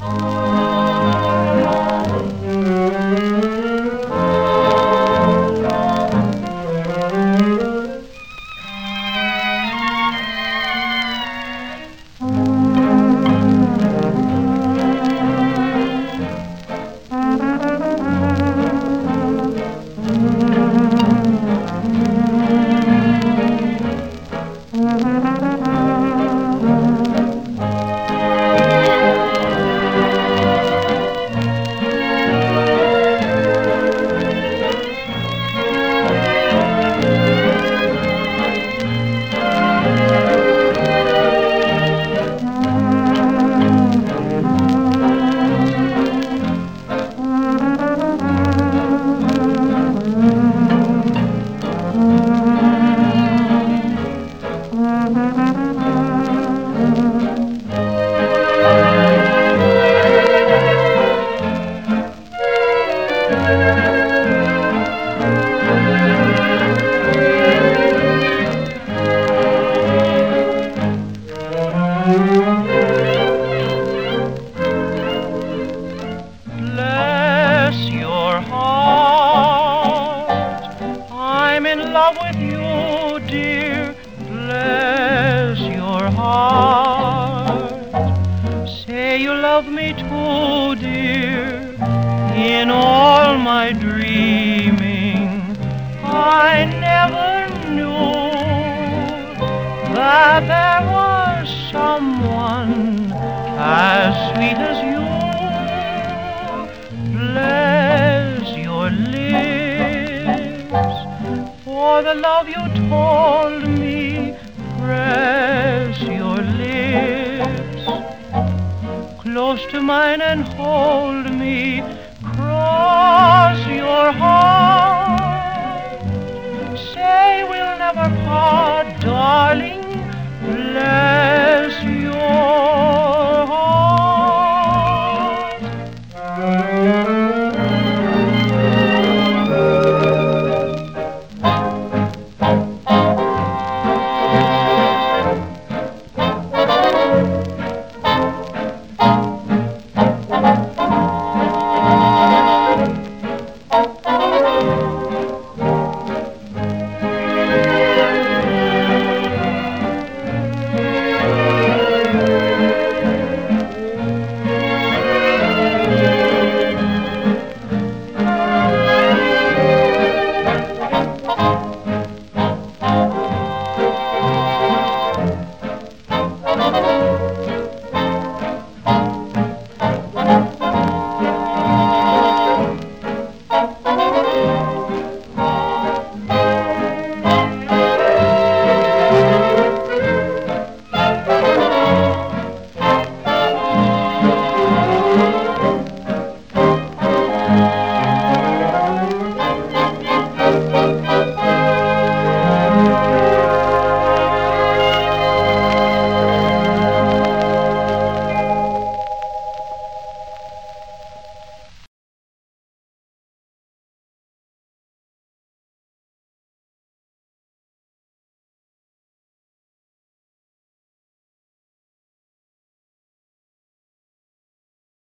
Bless you, dear. Bless your heart. Say you love me too, dear. In all my dreaming, I never knew that there was someone as sweet as you. For the love you told me. Press your lips close to mine and hold me. Cross your heart.